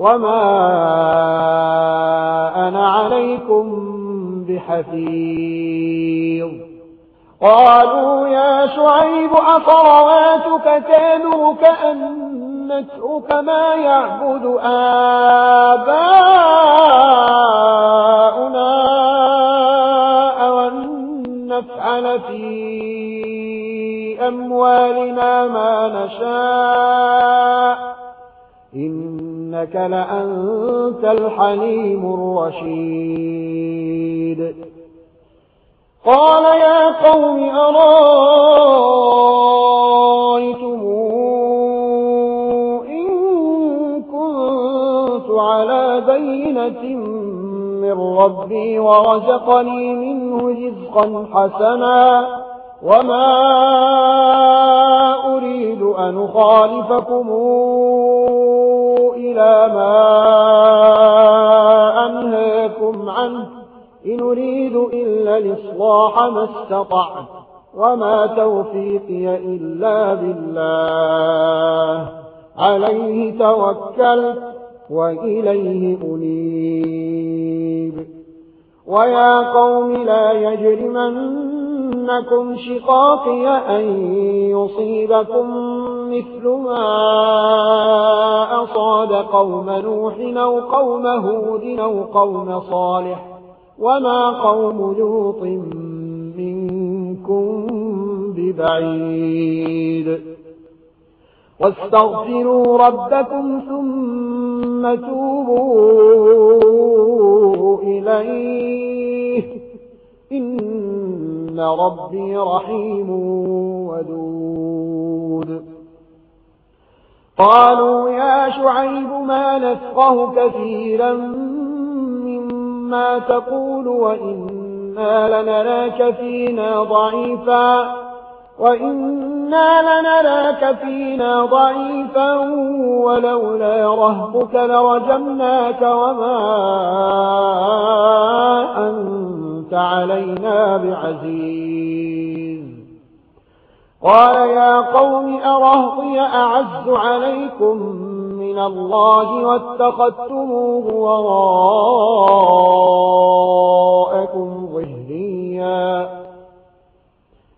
وما أنا عليكم بحفيظ قالوا يا شعيب أطرواتك كانوا كأنتك ما يعبد آباؤنا أن نفعل في أموالنا ما نشاء إنك لأنت الحليم الرشيد قال يا قوم أرايتم إن كنت على بينة من ربي ورزقني منه رزقا حسنا وما أريد أن أخالفكم إلى ما أنهيكم عنه. إن أريد إلا الإصلاح ما استطعت وما توفيقي إلا بالله. عليه توكلت وإليه أنيب. ويا قوم لا يجرمن إنكم شقاقي أن يصيبكم مثل ما أصاد قوم نوح أو قوم هود أو قوم صالح وما قوم لوط منكم ببعيد واستغفروا ربكم ثم توبوا ربي رحيم ودود. قالوا يا شعيب ما نفقه كثيرا مما تقول وإنا لنراك فينا ضعيفا وإنا لنراك فينا ضعيفا ولولا رهبك لرجمناك وما أنت أنت علينا بعزيز. قال يا قوم أرهضي أعز عليكم من الله واتخذتموه وراءكم ظهريا.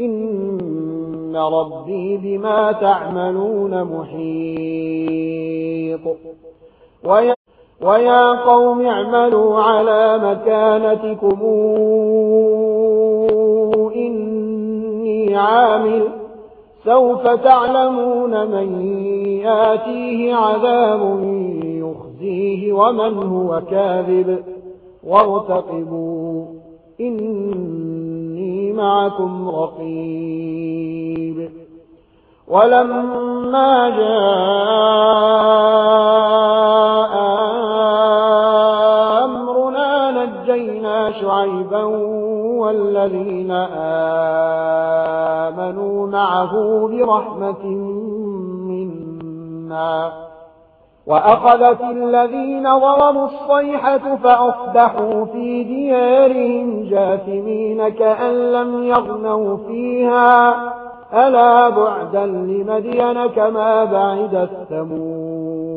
إن ربي بما تعملون محيط. ويا قوم اعملوا على مكانتكم إني عامل سوف تعلمون من ياتيه عذاب يخزيه ومن هو كاذب وارتقبوا إني معكم رقيب ولما جاء والذين آمنوا معه برحمة منا وأخذت الذين ظلموا الصيحة فأصبحوا في ديارهم جاثمين كأن لم يغنوا فيها. ألا بعدا لمدين كما بعد الثمود.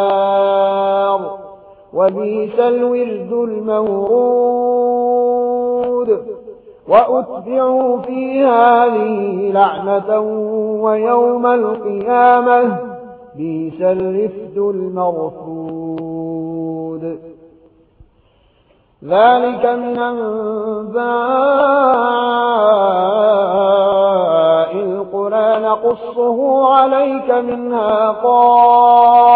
النار وبيس الورد المورود وأتبعوا في هذه لعنة ويوم القيامة بيس الرفد المرفود ذلك من أنبار نقصه عليك منها قائم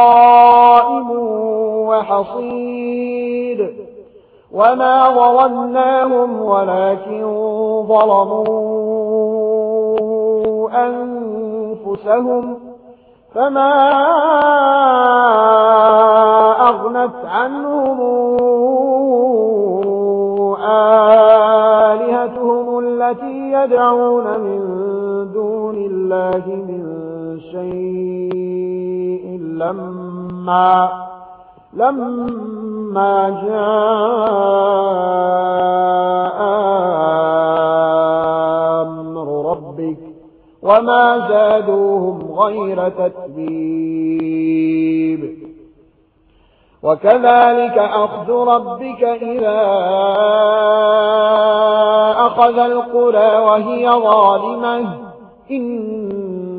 وحصير وما ظلمناهم ولكن ظلموا أنفسهم فما لما لما جاء أمر ربك وما زادوهم غير تتبيب. وكذلك أخذ ربك إذا أخذ القرى وهي ظالمة. إن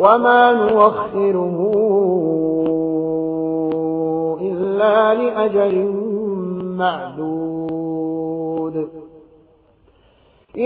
وما نوخره إلا لأجل معدود